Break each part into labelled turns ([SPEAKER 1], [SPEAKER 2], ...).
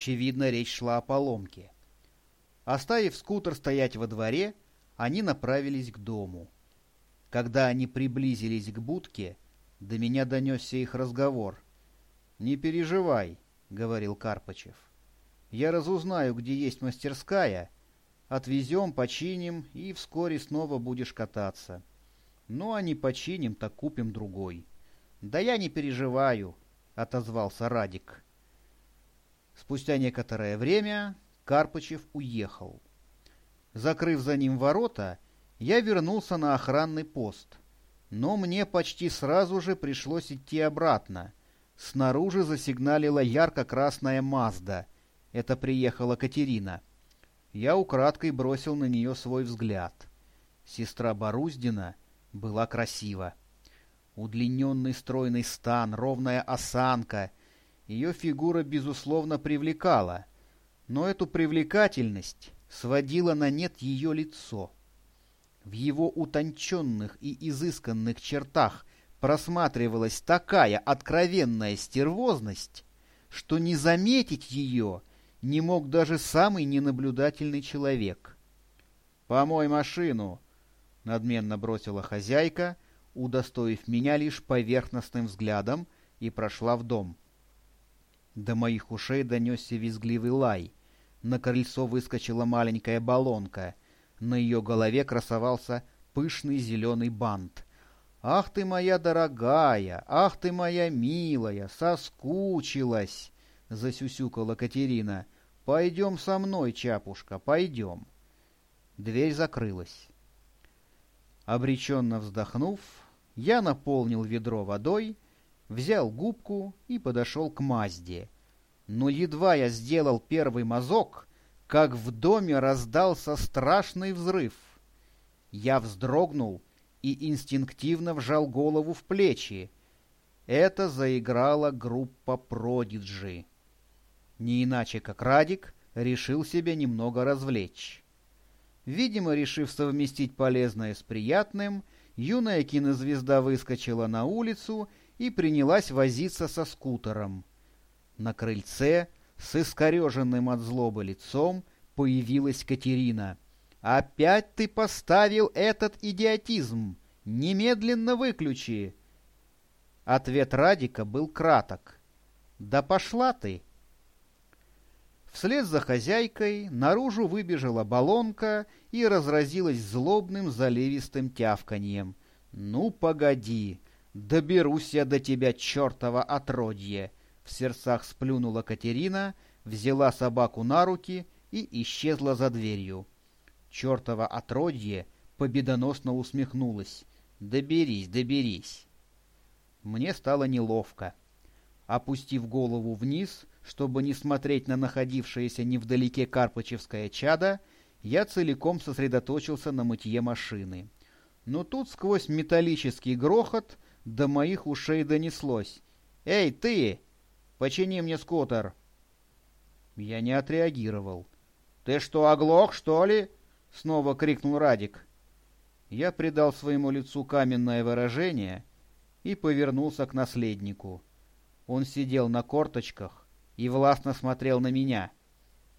[SPEAKER 1] Очевидно, речь шла о поломке. Оставив скутер стоять во дворе, они направились к дому. Когда они приблизились к будке, до меня донесся их разговор. «Не переживай», — говорил Карпачев. «Я разузнаю, где есть мастерская, отвезем, починим, и вскоре снова будешь кататься. Ну, а не починим, так купим другой». «Да я не переживаю», — отозвался Радик. Спустя некоторое время Карпачев уехал. Закрыв за ним ворота, я вернулся на охранный пост. Но мне почти сразу же пришлось идти обратно. Снаружи засигналила ярко-красная Мазда. Это приехала Катерина. Я украдкой бросил на нее свой взгляд. Сестра Боруздина была красива. Удлиненный стройный стан, ровная осанка. Ее фигура, безусловно, привлекала. Но эту привлекательность сводило на нет ее лицо. В его утонченных и изысканных чертах просматривалась такая откровенная стервозность, что не заметить ее не мог даже самый ненаблюдательный человек. «Помой машину!» — надменно бросила хозяйка, удостоив меня лишь поверхностным взглядом, и прошла в дом. До моих ушей донесся визгливый лай. На крыльцо выскочила маленькая баллонка. На ее голове красовался пышный зеленый бант. «Ах ты моя дорогая! Ах ты моя милая! Соскучилась!» — засюсюкала Катерина. «Пойдем со мной, Чапушка, пойдем». Дверь закрылась. Обреченно вздохнув, я наполнил ведро водой, взял губку и подошел к Мазде. Но едва я сделал первый мазок, как в доме раздался страшный взрыв. Я вздрогнул и инстинктивно вжал голову в плечи. Это заиграла группа Продиджи. Не иначе, как Радик решил себя немного развлечь. Видимо, решив совместить полезное с приятным, юная кинозвезда выскочила на улицу и принялась возиться со скутером. На крыльце с искореженным от злобы лицом появилась Катерина. «Опять ты поставил этот идиотизм! Немедленно выключи!» Ответ Радика был краток. «Да пошла ты!» Вслед за хозяйкой наружу выбежала баллонка и разразилась злобным заливистым тявканьем. «Ну, погоди! Доберусь я до тебя, чертова отродье!» В сердцах сплюнула Катерина, взяла собаку на руки и исчезла за дверью. Чертова отродье победоносно усмехнулась. «Доберись, доберись!» Мне стало неловко. Опустив голову вниз, чтобы не смотреть на находившееся невдалеке Карпачевское чадо, я целиком сосредоточился на мытье машины. Но тут сквозь металлический грохот до моих ушей донеслось. «Эй, ты! Почини мне скутер!» Я не отреагировал. «Ты что, оглох, что ли?» — снова крикнул Радик. Я придал своему лицу каменное выражение и повернулся к наследнику. Он сидел на корточках и властно смотрел на меня.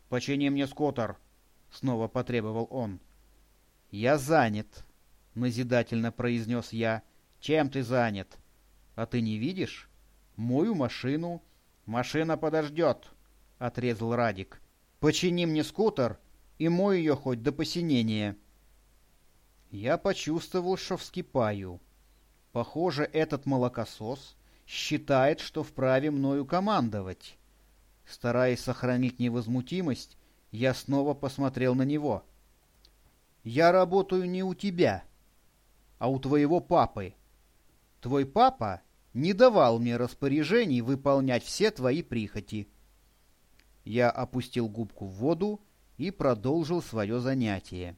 [SPEAKER 1] «Почини мне скутер!» — снова потребовал он. «Я занят», — назидательно произнес я. «Чем ты занят?» «А ты не видишь? Мою машину». «Машина подождет», — отрезал Радик. «Почини мне скутер и мой ее хоть до посинения». Я почувствовал, что вскипаю. Похоже, этот молокосос считает, что вправе мною командовать. Стараясь сохранить невозмутимость, я снова посмотрел на него. «Я работаю не у тебя, а у твоего папы. Твой папа не давал мне распоряжений выполнять все твои прихоти». Я опустил губку в воду и продолжил свое занятие.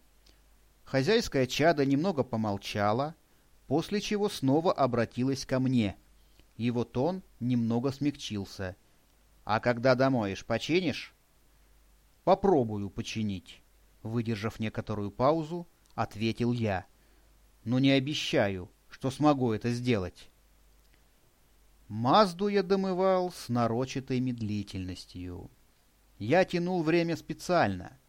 [SPEAKER 1] Хозяйская чада немного помолчала, после чего снова обратилась ко мне. Его тон немного смягчился — а когда домоешь, починишь? Попробую починить. Выдержав некоторую паузу, ответил я. Но не обещаю, что смогу это сделать. Мазду я домывал с нарочатой медлительностью. Я тянул время специально.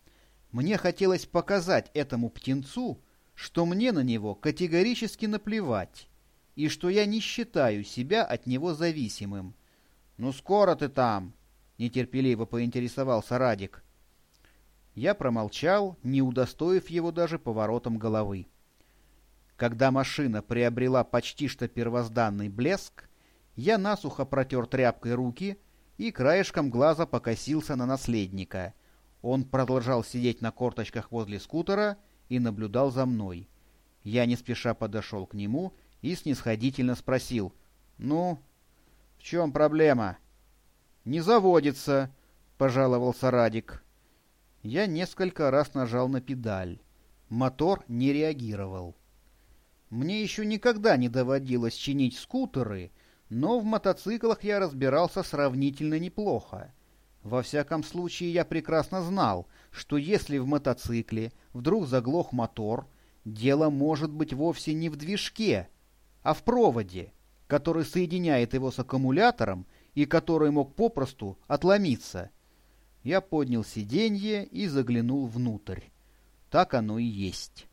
[SPEAKER 1] Мне хотелось показать этому птенцу, что мне на него категорически наплевать, и что я не считаю себя от него зависимым. «Ну скоро ты там!» — нетерпеливо поинтересовался Радик. Я промолчал, не удостоив его даже поворотом головы. Когда машина приобрела почти что первозданный блеск, я насухо протер тряпкой руки и краешком глаза покосился на наследника. Он продолжал сидеть на корточках возле скутера и наблюдал за мной. Я не спеша подошел к нему и снисходительно спросил. «Ну, в чем проблема?» «Не заводится», — пожаловался Радик. Я несколько раз нажал на педаль. Мотор не реагировал. Мне еще никогда не доводилось чинить скутеры, но в мотоциклах я разбирался сравнительно неплохо. Во всяком случае, я прекрасно знал, что если в мотоцикле вдруг заглох мотор, дело может быть вовсе не в движке, а в проводе, который соединяет его с аккумулятором и который мог попросту отломиться. Я поднял сиденье и заглянул внутрь. Так оно и есть.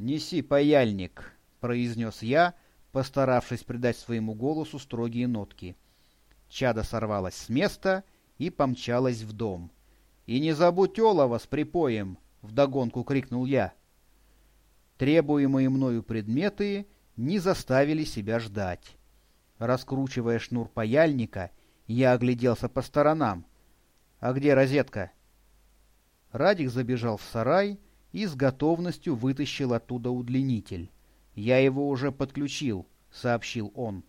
[SPEAKER 1] «Неси паяльник», — произнес я, постаравшись придать своему голосу строгие нотки. Чада сорвалась с места и помчалась в дом. «И не забудь олова с припоем!» — вдогонку крикнул я. Требуемые мною предметы не заставили себя ждать. Раскручивая шнур паяльника, я огляделся по сторонам. «А где розетка?» Радик забежал в сарай и с готовностью вытащил оттуда удлинитель. «Я его уже подключил», — сообщил он.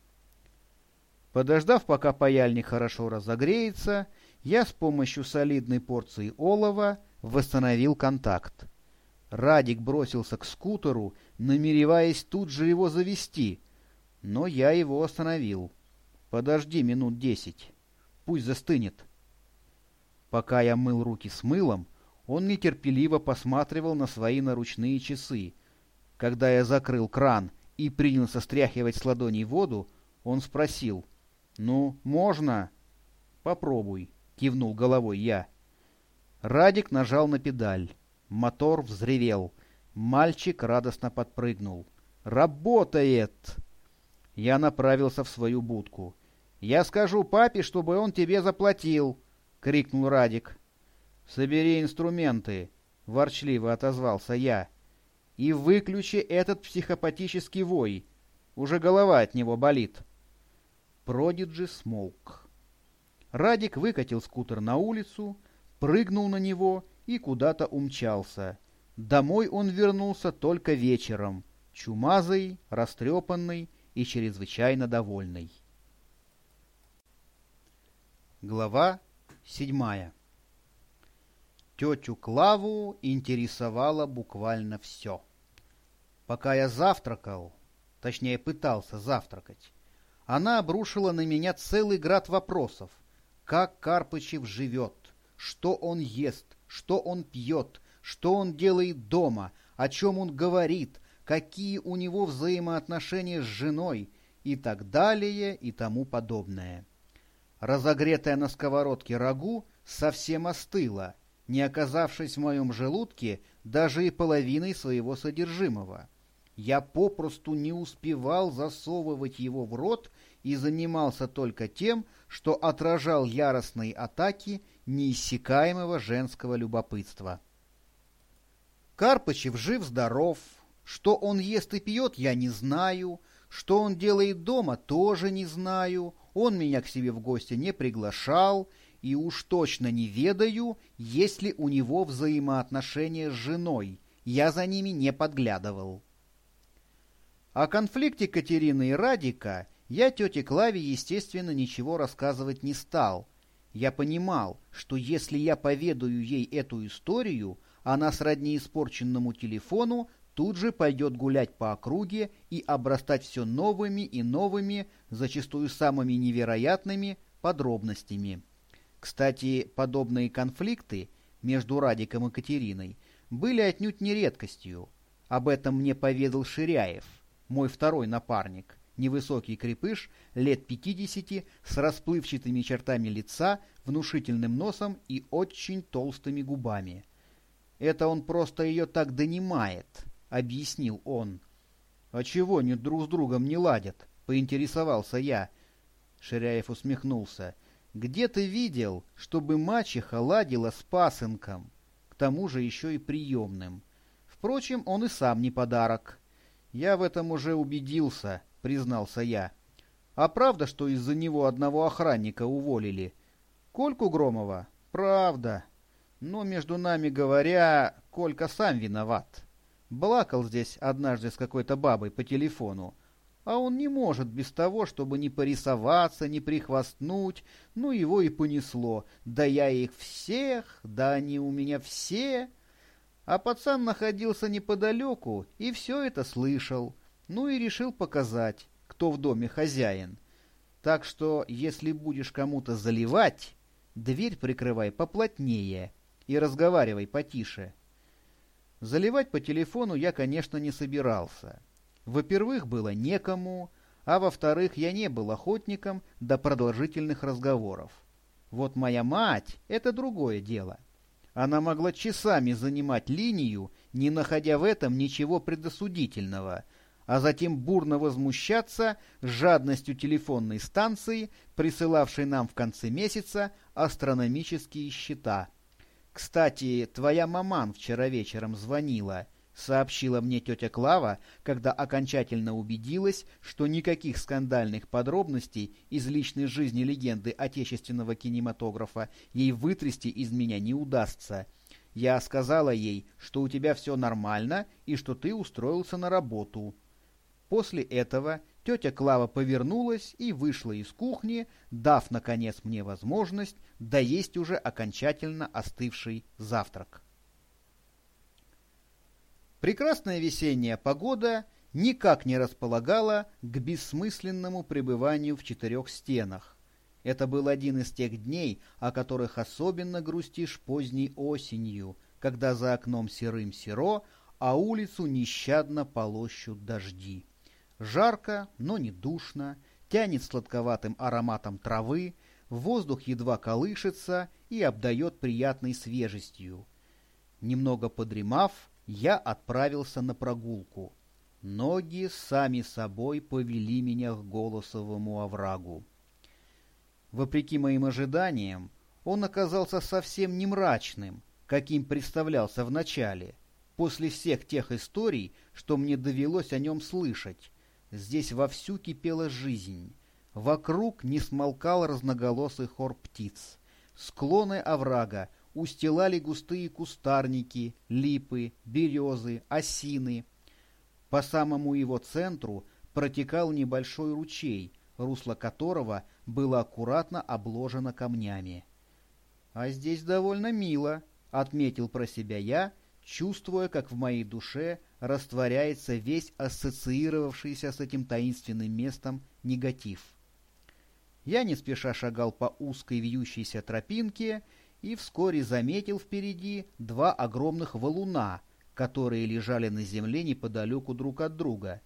[SPEAKER 1] Подождав, пока паяльник хорошо разогреется, я с помощью солидной порции олова восстановил контакт. Радик бросился к скутеру, намереваясь тут же его завести — но я его остановил. Подожди минут десять. Пусть застынет. Пока я мыл руки с мылом, он нетерпеливо посматривал на свои наручные часы. Когда я закрыл кран и принялся стряхивать с ладоней воду, он спросил. «Ну, можно?» «Попробуй», — кивнул головой я. Радик нажал на педаль. Мотор взревел. Мальчик радостно подпрыгнул. «Работает!» Я направился в свою будку. «Я скажу папе, чтобы он тебе заплатил!» — крикнул Радик. «Собери инструменты!» — ворчливо отозвался я. «И выключи этот психопатический вой. Уже голова от него болит». Продиджи смолк. Радик выкатил скутер на улицу, прыгнул на него и куда-то умчался. Домой он вернулся только вечером, чумазый, растрепанный и чрезвычайно довольный. Глава седьмая Тетю Клаву интересовало буквально все. Пока я завтракал, точнее пытался завтракать, она обрушила на меня целый град вопросов. Как Карпычев живет, что он ест, что он пьет, что он делает дома, о чем он говорит, какие у него взаимоотношения с женой? И так далее и тому подобное. Разогретая на сковородке рагу совсем остыла, не оказавшись в моем желудке даже и половиной своего содержимого. Я попросту не успевал засовывать его в рот и занимался только тем, что отражал яростные атаки неиссякаемого женского любопытства. Карпычев жив-здоров, что он ест и пьет, я не знаю. Что он делает дома, тоже не знаю. Он меня к себе в гости не приглашал. И уж точно не ведаю, есть ли у него взаимоотношения с женой. Я за ними не подглядывал. О конфликте Катерины и Радика я тете Клаве, естественно, ничего рассказывать не стал. Я понимал, что если я поведаю ей эту историю, она сродни испорченному телефону тут же пойдет гулять по округе и обрастать все новыми и новыми, зачастую самыми невероятными, подробностями. Кстати, подобные конфликты между Радиком и Катериной были отнюдь не редкостью. Об этом мне поведал Ширяев, мой второй напарник, невысокий крепыш, лет пятидесяти, с расплывчатыми чертами лица, внушительным носом и очень толстыми губами. «Это он просто ее так донимает», — объяснил он. «А чего они друг с другом не ладят?» — поинтересовался я. Ширяев усмехнулся. «Где ты видел, чтобы мачеха ладила с пасынком? К тому же еще и приемным. Впрочем, он и сам не подарок». «Я в этом уже убедился», — признался я. «А правда, что из-за него одного охранника уволили?» «Кольку Громова?» «Правда. Но, между нами говоря, Колька сам виноват. Блакал здесь однажды с какой-то бабой по телефону. А он не может без того, чтобы не порисоваться, не прихвастнуть. Ну, его и понесло. Да я их всех, да они у меня все. А пацан находился неподалеку и все это слышал. Ну и решил показать, кто в доме хозяин. Так что, если будешь кому-то заливать, дверь прикрывай поплотнее и разговаривай потише. Заливать по телефону я, конечно, не собирался. Во-первых, было некому, а во-вторых, я не был охотником до продолжительных разговоров. Вот моя мать — это другое дело. Она могла часами занимать линию, не находя в этом ничего предосудительного, а затем бурно возмущаться жадностью телефонной станции, присылавшей нам в конце месяца астрономические счета. «Кстати, твоя маман вчера вечером звонила», — сообщила мне тетя Клава, когда окончательно убедилась, что никаких скандальных подробностей из личной жизни легенды отечественного кинематографа ей вытрясти из меня не удастся. Я сказала ей, что у тебя все нормально и что ты устроился на работу. После этого тетя Клава повернулась и вышла из кухни, дав, наконец, мне возможность доесть уже окончательно остывший завтрак. Прекрасная весенняя погода никак не располагала к бессмысленному пребыванию в четырех стенах. Это был один из тех дней, о которых особенно грустишь поздней осенью, когда за окном серым-серо, а улицу нещадно полощут дожди. Жарко, но не душно, тянет сладковатым ароматом травы, воздух едва колышется и обдает приятной свежестью. Немного подремав, я отправился на прогулку. Ноги сами собой повели меня к голосовому оврагу. Вопреки моим ожиданиям, он оказался совсем не мрачным, каким представлялся вначале, после всех тех историй, что мне довелось о нем слышать, Здесь вовсю кипела жизнь. Вокруг не смолкал разноголосый хор птиц. Склоны оврага устилали густые кустарники, липы, березы, осины. По самому его центру протекал небольшой ручей, русло которого было аккуратно обложено камнями. «А здесь довольно мило», — отметил про себя я, чувствуя, как в моей душе растворяется весь ассоциировавшийся с этим таинственным местом негатив. Я не спеша шагал по узкой вьющейся тропинке и вскоре заметил впереди два огромных валуна, которые лежали на земле неподалеку друг от друга.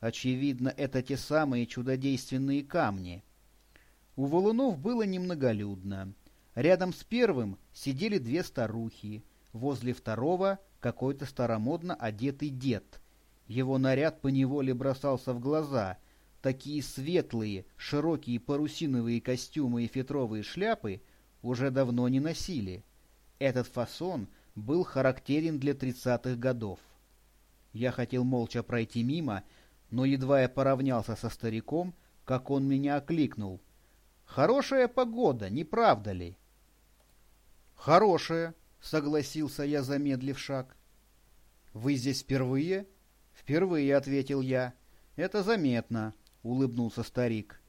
[SPEAKER 1] Очевидно, это те самые чудодейственные камни. У валунов было немноголюдно. Рядом с первым сидели две старухи, возле второго какой-то старомодно одетый дед. Его наряд поневоле бросался в глаза. Такие светлые, широкие парусиновые костюмы и фетровые шляпы уже давно не носили. Этот фасон был характерен для тридцатых годов. Я хотел молча пройти мимо, но едва я поравнялся со стариком, как он меня окликнул. «Хорошая погода, не правда ли?» «Хорошая», — согласился я, замедлив шаг. «Вы здесь впервые?» «Впервые», — ответил я. «Это заметно», — улыбнулся старик.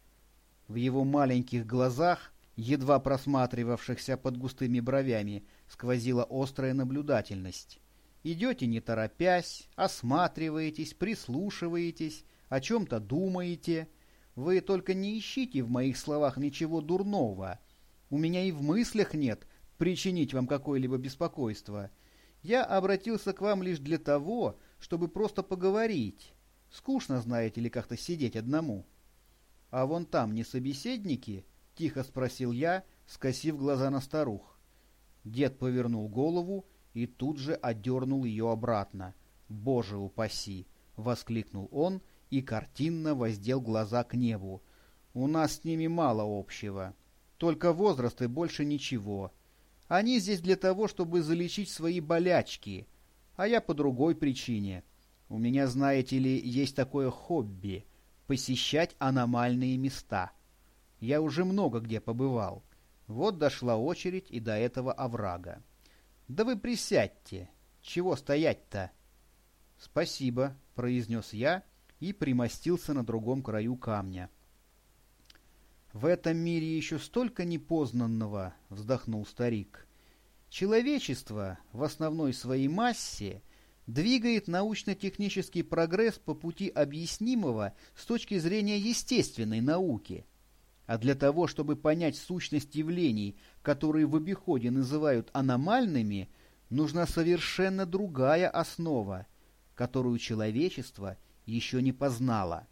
[SPEAKER 1] В его маленьких глазах, едва просматривавшихся под густыми бровями, сквозила острая наблюдательность. «Идете не торопясь, осматриваетесь, прислушиваетесь, о чем-то думаете. Вы только не ищите в моих словах ничего дурного. У меня и в мыслях нет причинить вам какое-либо беспокойство. Я обратился к вам лишь для того, чтобы просто поговорить. Скучно, знаете ли, как-то сидеть одному. — А вон там не собеседники? — тихо спросил я, скосив глаза на старух. Дед повернул голову и тут же одернул ее обратно. «Боже упаси!» — воскликнул он и картинно воздел глаза к небу. «У нас с ними мало общего. Только возраст и больше ничего. Они здесь для того, чтобы залечить свои болячки, а я по другой причине. У меня, знаете ли, есть такое хобби — посещать аномальные места. Я уже много где побывал. Вот дошла очередь и до этого оврага. Да вы присядьте. Чего стоять-то? — Спасибо, — произнес я и примостился на другом краю камня. В этом мире еще столько непознанного, — вздохнул старик. Человечество в основной своей массе двигает научно-технический прогресс по пути объяснимого с точки зрения естественной науки. А для того, чтобы понять сущность явлений, которые в обиходе называют аномальными, нужна совершенно другая основа, которую человечество еще не познало.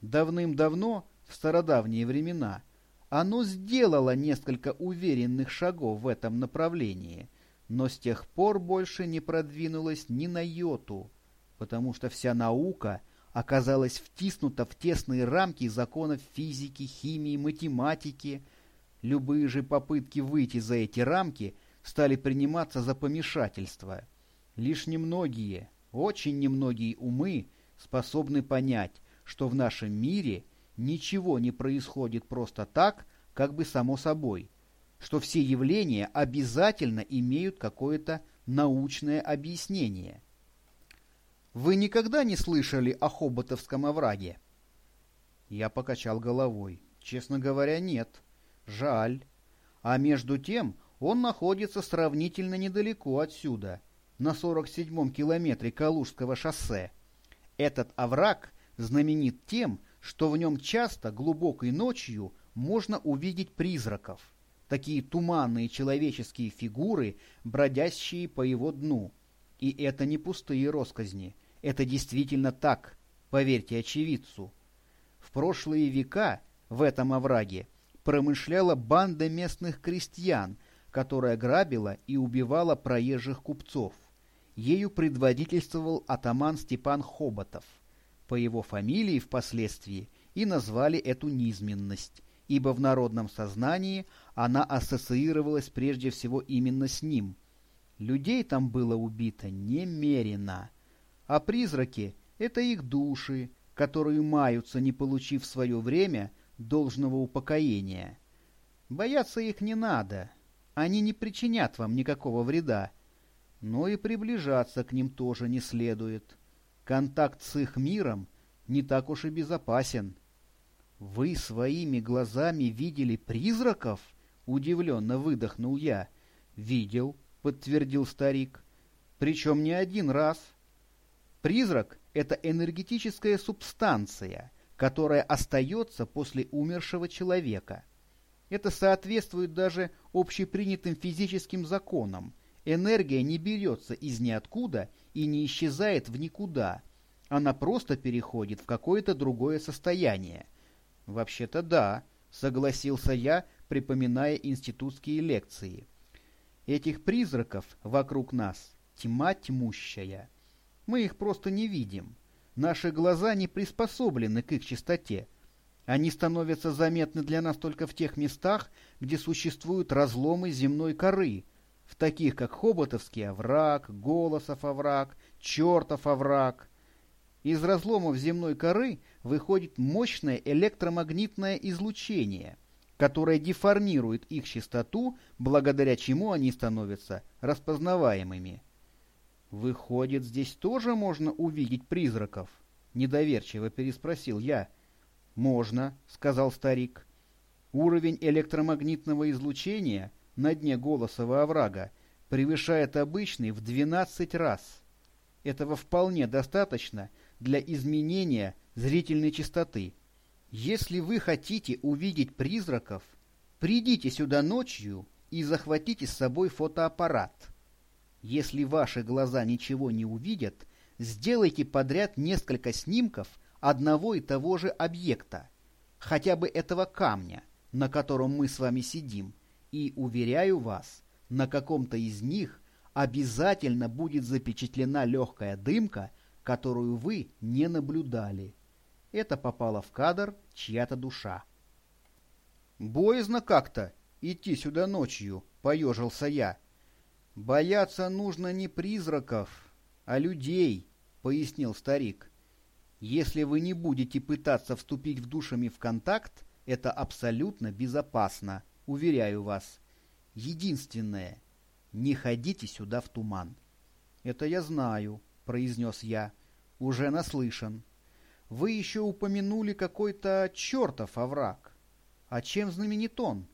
[SPEAKER 1] Давным-давно в стародавние времена, оно сделало несколько уверенных шагов в этом направлении, но с тех пор больше не продвинулось ни на йоту, потому что вся наука оказалась втиснута в тесные рамки законов физики, химии, математики. Любые же попытки выйти за эти рамки стали приниматься за помешательство. Лишь немногие, очень немногие умы способны понять, что в нашем мире – ничего не происходит просто так, как бы само собой, что все явления обязательно имеют какое-то научное объяснение. Вы никогда не слышали о Хоботовском овраге? Я покачал головой. Честно говоря, нет. Жаль. А между тем он находится сравнительно недалеко отсюда, на 47-м километре Калужского шоссе. Этот овраг знаменит тем, что в нем часто глубокой ночью можно увидеть призраков, такие туманные человеческие фигуры, бродящие по его дну. И это не пустые росказни, это действительно так, поверьте очевидцу. В прошлые века в этом овраге промышляла банда местных крестьян, которая грабила и убивала проезжих купцов. Ею предводительствовал атаман Степан Хоботов – по его фамилии впоследствии и назвали эту низменность, ибо в народном сознании она ассоциировалась прежде всего именно с ним. Людей там было убито немерено, а призраки — это их души, которые маются, не получив в свое время должного упокоения. Бояться их не надо, они не причинят вам никакого вреда, но и приближаться к ним тоже не следует. Контакт с их миром не так уж и безопасен. «Вы своими глазами видели призраков?» — удивленно выдохнул я. «Видел», — подтвердил старик. «Причем не один раз. Призрак — это энергетическая субстанция, которая остается после умершего человека. Это соответствует даже общепринятым физическим законам. Энергия не берется из ниоткуда и не исчезает в никуда. Она просто переходит в какое-то другое состояние. Вообще-то да, согласился я, припоминая институтские лекции. Этих призраков вокруг нас тьма тьмущая. Мы их просто не видим. Наши глаза не приспособлены к их чистоте. Они становятся заметны для нас только в тех местах, где существуют разломы земной коры, в таких как Хоботовский овраг, Голосов овраг, Чертов овраг. Из разломов земной коры выходит мощное электромагнитное излучение, которое деформирует их частоту, благодаря чему они становятся распознаваемыми. «Выходит, здесь тоже можно увидеть призраков?» — недоверчиво переспросил я. «Можно», — сказал старик. «Уровень электромагнитного излучения — на дне голосового оврага превышает обычный в 12 раз. Этого вполне достаточно для изменения зрительной частоты. Если вы хотите увидеть призраков, придите сюда ночью и захватите с собой фотоаппарат. Если ваши глаза ничего не увидят, сделайте подряд несколько снимков одного и того же объекта, хотя бы этого камня, на котором мы с вами сидим, и, уверяю вас, на каком-то из них обязательно будет запечатлена легкая дымка, которую вы не наблюдали. Это попало в кадр чья-то душа. «Боязно как-то идти сюда ночью», — поежился я. «Бояться нужно не призраков, а людей», — пояснил старик. «Если вы не будете пытаться вступить в душами в контакт, это абсолютно безопасно, уверяю вас. Единственное, не ходите сюда в туман». «Это я знаю», — произнес я. «Уже наслышан. Вы еще упомянули какой-то чертов овраг. А чем знаменит он?»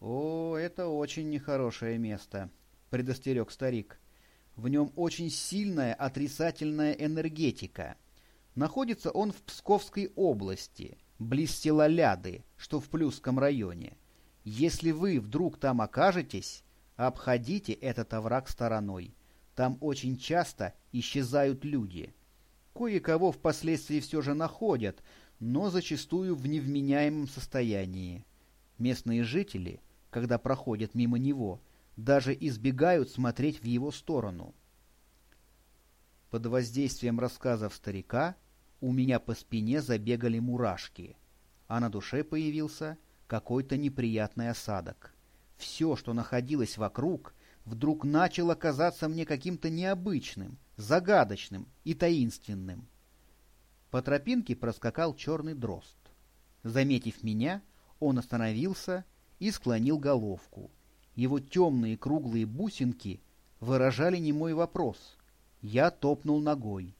[SPEAKER 1] «О, это очень нехорошее место», — предостерег старик. «В нем очень сильная отрицательная энергетика. Находится он в Псковской области, близ села Ляды, что в Плюсском районе. Если вы вдруг там окажетесь, обходите этот овраг стороной. Там очень часто исчезают люди. Кое-кого впоследствии все же находят, но зачастую в невменяемом состоянии. Местные жители, когда проходят мимо него, даже избегают смотреть в его сторону. Под воздействием рассказов старика у меня по спине забегали мурашки, а на душе появился какой-то неприятный осадок. Все, что находилось вокруг, вдруг начало казаться мне каким-то необычным, загадочным и таинственным. По тропинке проскакал черный дрозд. Заметив меня, он остановился и склонил головку. Его темные круглые бусинки выражали не мой вопрос. Я топнул ногой.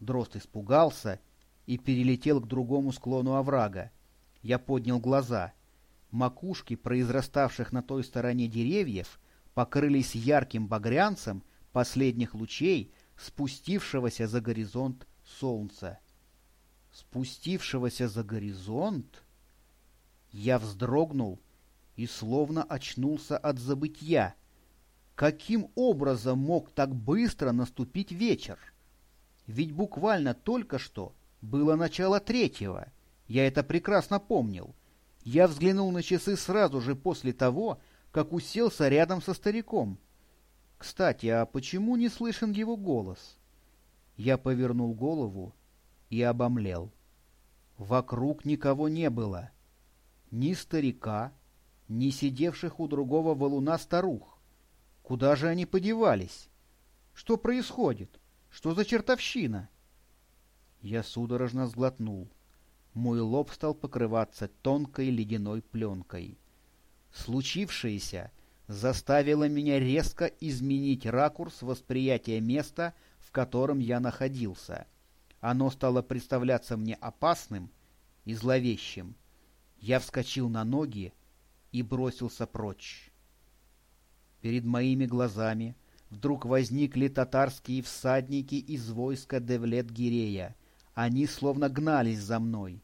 [SPEAKER 1] Дрозд испугался и перелетел к другому склону оврага. Я поднял глаза. Макушки произраставших на той стороне деревьев покрылись ярким багрянцем последних лучей спустившегося за горизонт солнца спустившегося за горизонт, я вздрогнул и словно очнулся от забытья. Каким образом мог так быстро наступить вечер? Ведь буквально только что было начало третьего. Я это прекрасно помнил. Я взглянул на часы сразу же после того, как уселся рядом со стариком. Кстати, а почему не слышен его голос? Я повернул голову и обомлел. Вокруг никого не было. Ни старика, ни сидевших у другого валуна старух. Куда же они подевались? Что происходит? Что за чертовщина? Я судорожно сглотнул. Мой лоб стал покрываться тонкой ледяной пленкой. Случившееся заставило меня резко изменить ракурс восприятия места, в котором я находился — оно стало представляться мне опасным и зловещим. Я вскочил на ноги и бросился прочь. Перед моими глазами вдруг возникли татарские всадники из войска Девлет-Гирея. Они словно гнались за мной.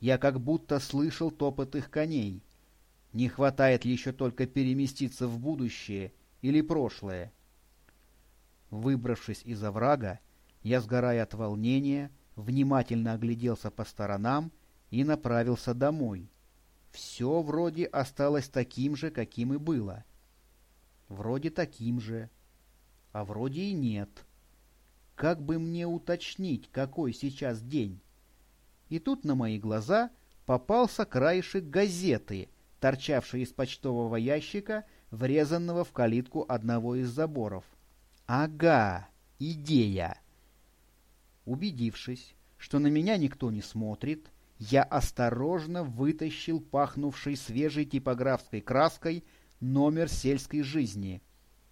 [SPEAKER 1] Я как будто слышал топот их коней. Не хватает еще только переместиться в будущее или прошлое? Выбравшись из оврага, я, сгорая от волнения, внимательно огляделся по сторонам и направился домой. Все вроде осталось таким же, каким и было. Вроде таким же, а вроде и нет. Как бы мне уточнить, какой сейчас день? И тут на мои глаза попался краешек газеты, торчавший из почтового ящика, врезанного в калитку одного из заборов. Ага, идея! Убедившись, что на меня никто не смотрит, я осторожно вытащил пахнувший свежей типографской краской номер сельской жизни.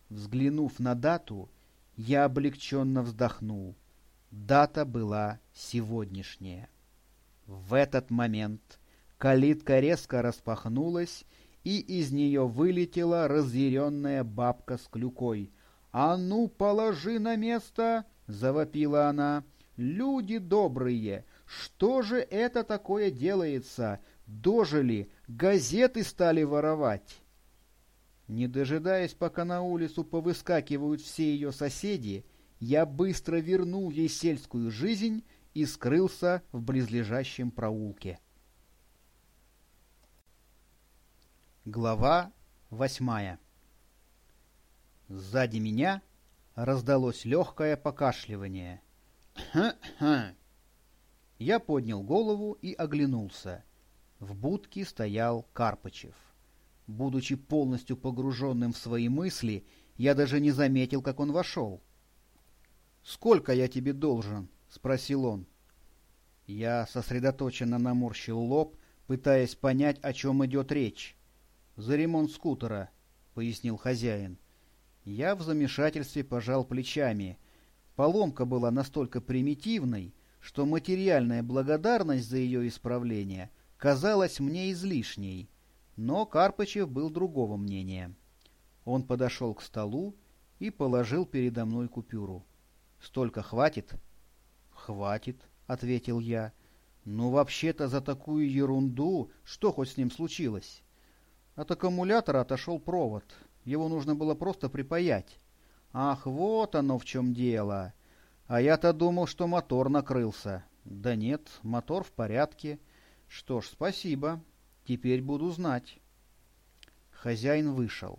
[SPEAKER 1] Взглянув на дату, я облегченно вздохнул. Дата была сегодняшняя. В этот момент калитка резко распахнулась, и из нее вылетела разъяренная бабка с клюкой. «А ну, положи на место!» — завопила она. Люди добрые, что же это такое делается? Дожили, газеты стали воровать. Не дожидаясь, пока на улицу повыскакивают все ее соседи, я быстро вернул ей сельскую жизнь и скрылся в близлежащем проулке. Глава восьмая Сзади меня раздалось легкое покашливание. «Хм-хм!» Я поднял голову и оглянулся. В будке стоял Карпычев. Будучи полностью погруженным в свои мысли, я даже не заметил, как он вошел. «Сколько я тебе должен?» — спросил он. Я сосредоточенно наморщил лоб, пытаясь понять, о чем идет речь. «За ремонт скутера», — пояснил хозяин. Я в замешательстве пожал плечами. Поломка была настолько примитивной, что материальная благодарность за ее исправление казалась мне излишней. Но Карпычев был другого мнения. Он подошел к столу и положил передо мной купюру. Столько хватит? Хватит, ответил я. Ну, вообще-то за такую ерунду, что хоть с ним случилось? От аккумулятора отошел провод. Его нужно было просто припаять. Ах, вот оно в чем дело. А я-то думал, что мотор накрылся. Да нет, мотор в порядке. Что ж, спасибо. Теперь буду знать. Хозяин вышел.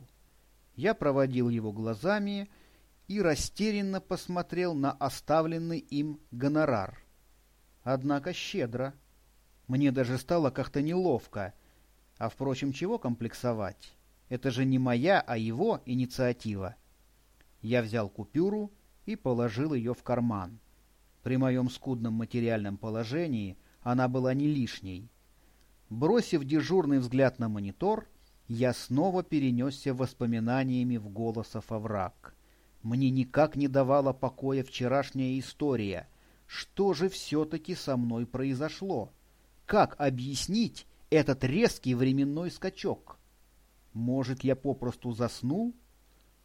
[SPEAKER 1] Я проводил его глазами и растерянно посмотрел на оставленный им гонорар. Однако щедро. Мне даже стало как-то неловко. А, впрочем, чего комплексовать? Это же не моя, а его инициатива. Я взял купюру и положил ее в карман. При моем скудном материальном положении она была не лишней. Бросив дежурный взгляд на монитор, я снова перенесся воспоминаниями в голосов овраг. Мне никак не давала покоя вчерашняя история. Что же все-таки со мной произошло? Как объяснить этот резкий временной скачок? Может, я попросту заснул?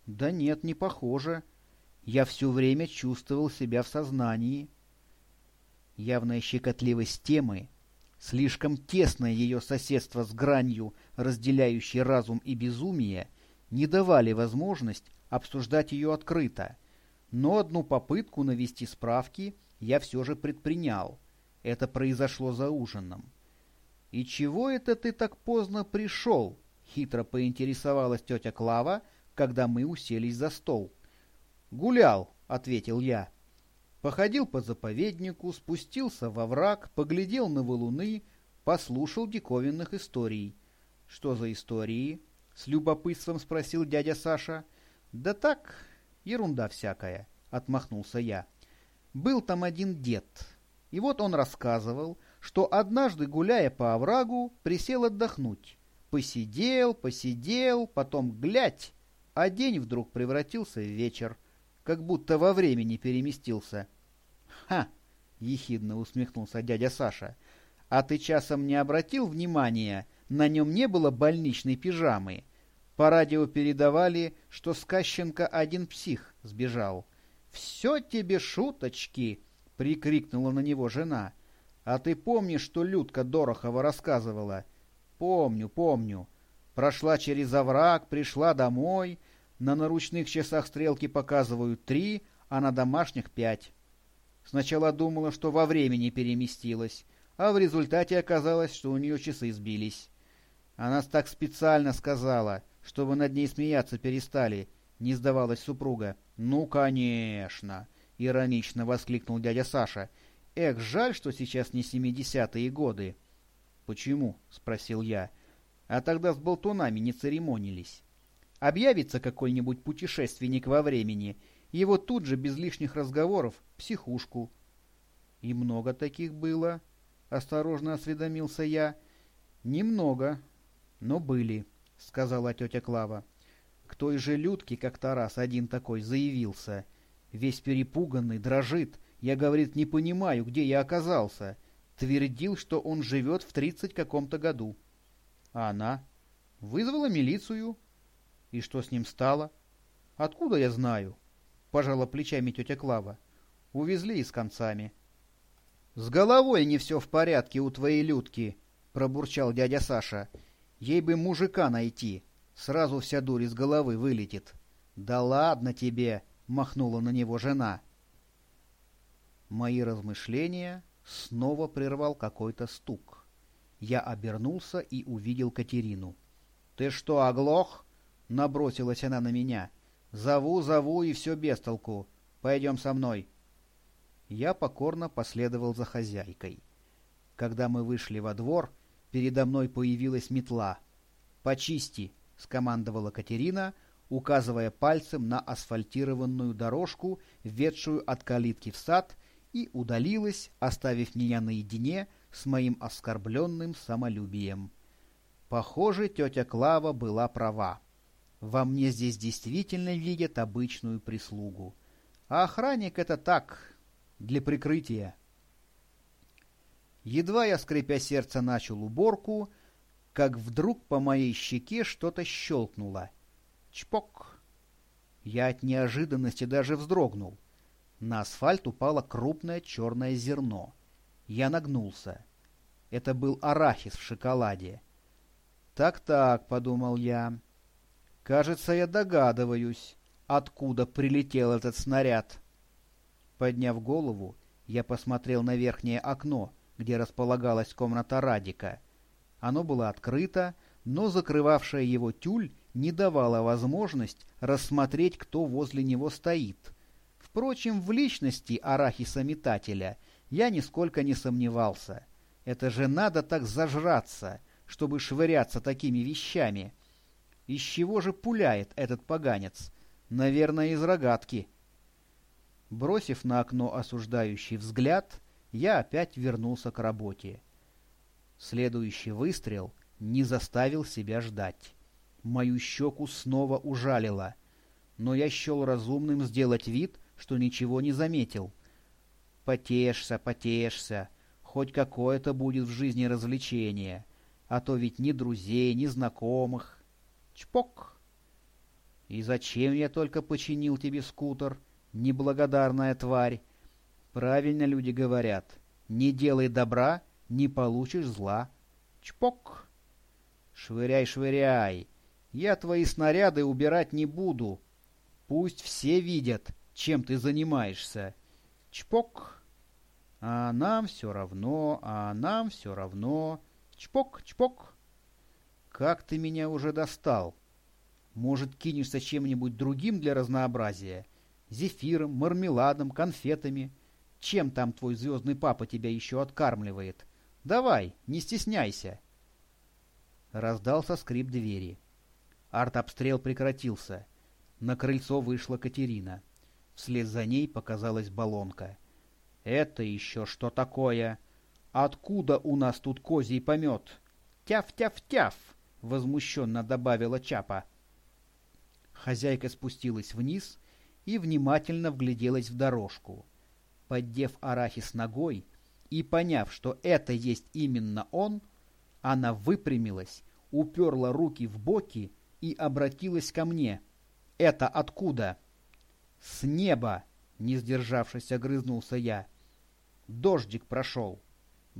[SPEAKER 1] Да нет, не похоже. Я все время чувствовал себя в сознании. Явная щекотливость темы, слишком тесное ее соседство с гранью, разделяющей разум и безумие, не давали возможность обсуждать ее открыто. Но одну попытку навести справки я все же предпринял. Это произошло за ужином. «И чего это ты так поздно пришел?» — хитро поинтересовалась тетя Клава, когда мы уселись за стол. «Гулял», — ответил я. Походил по заповеднику, спустился во враг, поглядел на валуны, послушал диковинных историй. «Что за истории?» — с любопытством спросил дядя Саша. «Да так, ерунда всякая», — отмахнулся я. «Был там один дед, и вот он рассказывал, что однажды, гуляя по оврагу, присел отдохнуть. Посидел, посидел, потом глядь, а день вдруг превратился в вечер, как будто во времени переместился. «Ха!» — ехидно усмехнулся дядя Саша. «А ты часом не обратил внимания, на нем не было больничной пижамы? По радио передавали, что с Кащенко один псих сбежал». «Все тебе шуточки!» — прикрикнула на него жена. «А ты помнишь, что Людка Дорохова рассказывала?» «Помню, помню. Прошла через овраг, пришла домой. На наручных часах стрелки показывают три, а на домашних пять. Сначала думала, что во времени переместилась, а в результате оказалось, что у нее часы сбились. Она так специально сказала, чтобы над ней смеяться перестали, не сдавалась супруга. «Ну, конечно!» — иронично воскликнул дядя Саша — Эх, жаль, что сейчас не семидесятые годы. Почему? спросил я. А тогда с болтунами не церемонились. Объявится какой-нибудь путешественник во времени, его тут же без лишних разговоров психушку. И много таких было, осторожно осведомился я. Немного, но были, сказала тетя Клава. К той же Людке как-то раз один такой заявился. Весь перепуганный, дрожит, я, говорит, не понимаю, где я оказался. Твердил, что он живет в тридцать каком-то году. А она? Вызвала милицию. И что с ним стало? Откуда я знаю? Пожала плечами тетя Клава. Увезли и с концами. С головой не все в порядке у твоей Людки, пробурчал дядя Саша. Ей бы мужика найти. Сразу вся дурь из головы вылетит. Да ладно тебе, махнула на него жена. Мои размышления снова прервал какой-то стук. Я обернулся и увидел Катерину. «Ты что, оглох?» — набросилась она на меня. «Зову, зову, и все без толку. Пойдем со мной». Я покорно последовал за хозяйкой. Когда мы вышли во двор, передо мной появилась метла. «Почисти!» — скомандовала Катерина, указывая пальцем на асфальтированную дорожку, ведшую от калитки в сад, и удалилась, оставив меня наедине с моим оскорбленным самолюбием. Похоже, тетя Клава была права. Во мне здесь действительно видят обычную прислугу. А охранник — это так, для прикрытия. Едва я, скрипя сердце, начал уборку, как вдруг по моей щеке что-то щелкнуло. Чпок! Я от неожиданности даже вздрогнул. На асфальт упало крупное черное зерно. Я нагнулся. Это был арахис в шоколаде. «Так-так», — подумал я. «Кажется, я догадываюсь, откуда прилетел этот снаряд». Подняв голову, я посмотрел на верхнее окно, где располагалась комната Радика. Оно было открыто, но закрывавшая его тюль не давала возможность рассмотреть, кто возле него стоит. Впрочем, в личности арахиса-метателя я нисколько не сомневался. Это же надо так зажраться, чтобы швыряться такими вещами. Из чего же пуляет этот поганец? Наверное, из рогатки. Бросив на окно осуждающий взгляд, я опять вернулся к работе. Следующий выстрел не заставил себя ждать. Мою щеку снова ужалило, но я счел разумным сделать вид, что ничего не заметил. Потешься, потешься, хоть какое-то будет в жизни развлечение, а то ведь ни друзей, ни знакомых. Чпок! И зачем я только починил тебе скутер, неблагодарная тварь? Правильно люди говорят. Не делай добра, не получишь зла. Чпок! Швыряй, швыряй. Я твои снаряды убирать не буду. Пусть все видят, чем ты занимаешься. Чпок! А нам все равно, а нам все равно. Чпок, чпок. Как ты меня уже достал? Может, кинешься чем-нибудь другим для разнообразия? Зефиром, мармеладом, конфетами? Чем там твой звездный папа тебя еще откармливает? Давай, не стесняйся. Раздался скрип двери. Артобстрел прекратился. На крыльцо вышла Катерина. Вслед за ней показалась баллонка. «Это еще что такое? Откуда у нас тут козий помет?» «Тяф-тяф-тяф!» — возмущенно добавила Чапа. Хозяйка спустилась вниз и внимательно вгляделась в дорожку — Поддев арахис ногой и поняв, что это есть именно он, она выпрямилась, уперла руки в боки и обратилась ко мне. «Это откуда?» «С неба!» — не сдержавшись, огрызнулся я. «Дождик прошел».